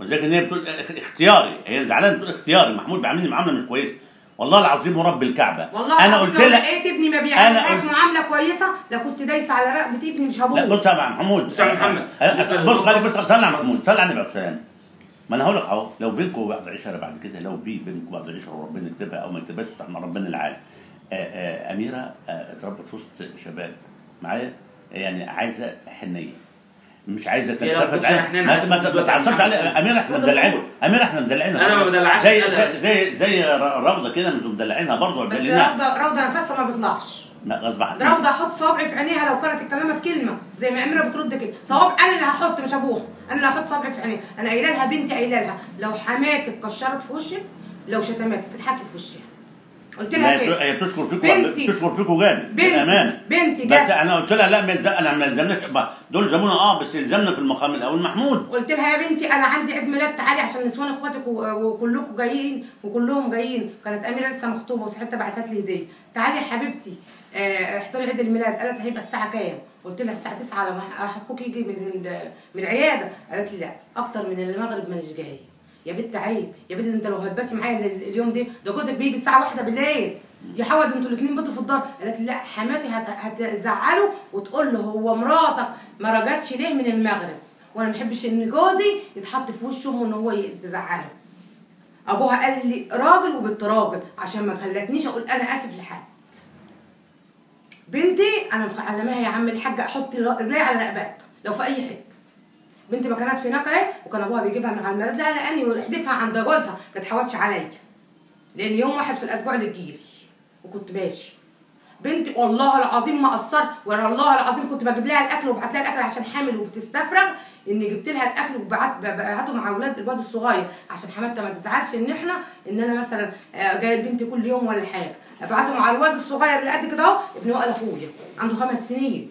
ولذلك إن هي بتقول اخ- اختياري هي زعلانة بتقول اختياري. محمود بيعاملني معاملة مش كويسة. والله العظيم ورب الكعبة. والله أنا العظيم قلت لو لها لقيت ابني ما أنا بيعملهاش معاملة كويسة لكنت دايسه على رقبة ابني مش لا هبوه بص يا محمود. بص يا محمد. بص خلي بص صلي على محمود. صلي على النبي عليه ما أنا هقول لك أهو لو بينكم بعد عشره بعد كده لو بي بينكم بعد عشره وربنا يكتبها أو ما يكتبهاش إحنا ربنا العالم. آه، آه، أميرة آه، اتربت في وسط شباب. معايا؟ يعني عايزة حنية. مش عايزة تلتفت عليها حنينة ما ما ما دلوقتي تعصبش محمد. عليها اميره إحنا بقول. اميره إحنا مدلعينها أنا ما بدلعش زي زي زي, روضة كده أنتوا مدلعينها برضه بس روضه روضة نفسها ما بيطلعش لا غصب عنها روضة أحط صوابعي في عينيها لو كانت اتكلمت كلمة. زي ما أميرة بترد كده. صواب أنا اللي هحط مش أبوها. أنا اللي هحط صوابعي في عينيها. أنا قايلة لها بنتي قايلة لها لو حماتك كشرت في وشك لو شتمتك تضحكي في وشها. قلت لها كده هي بتشكر فيكم بنتي. بتشكر فيكم جامد بنتي. بالامان بنتي بس جت. أنا قلت لها لا ما أنا ما يلزمناش بقى دول زمونا آه بس يلزمنا في المقام الأول. محمود. قلت لها يا بنتي أنا عندي عيد ميلاد تعالي عشان نسوان إخواتك و- وكلكم جايين وكلهم جايين. كانت أميرة لسه مخطوبة وساعتها بعتت لي هدية. تعالي يا حبيبتي آه، احضري عيد الميلاد. قالت هيبقى الساعة كام؟ قلت لها الساعة 9 لما أخوك يجي من من العيادة. قالت لي لا أكتر من المغرب مانيش جاية يا بنت عيب. يا بنت انت لو هتباتي معايا ال- اليوم ده ده جوزك بيجي الساعة واحدة بالليل. يا حود أنتوا الاثنين باتوا في الدار. قالت لا حماتي هت- هتزعله وتقول له هو مراتك ما رجعتش ليه من المغرب. وأنا ما بحبش ان جوزي يتحط في وش امه ان هو يزعله ابوها قال لي راجل وبنت راجل عشان ما خلتنيش أقول أنا اسف لحد. بنتي أنا معلماها يا عم الحاجة أحط رجلي على رقبتها لو في أي حتة. بنتي ما كانت في نقعه وكان أبوها بيجيبها من على المنزل لأني ويحدفها عند جوزها كانت حواتش عليا. لأن يوم واحد في الأسبوع اللي تجيلي وكنت ماشي. بنتي والله العظيم ما قصرت والله العظيم كنت بجيب لها الأكل وببعت لها الأكل عشان حامل وبتستفرغ إني جبت لها الأكل وببعت ببعته مع أولاد الواد الصغير. عشان حماتها ما تزعلش إن إحنا إن أنا مثلا آه، جاية لبنتي كل يوم ولا حاجة. ابعته مع الواد الصغير اللي قد كده أهو ابن وائل أخويا. عنده خمس سنين.